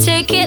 Take it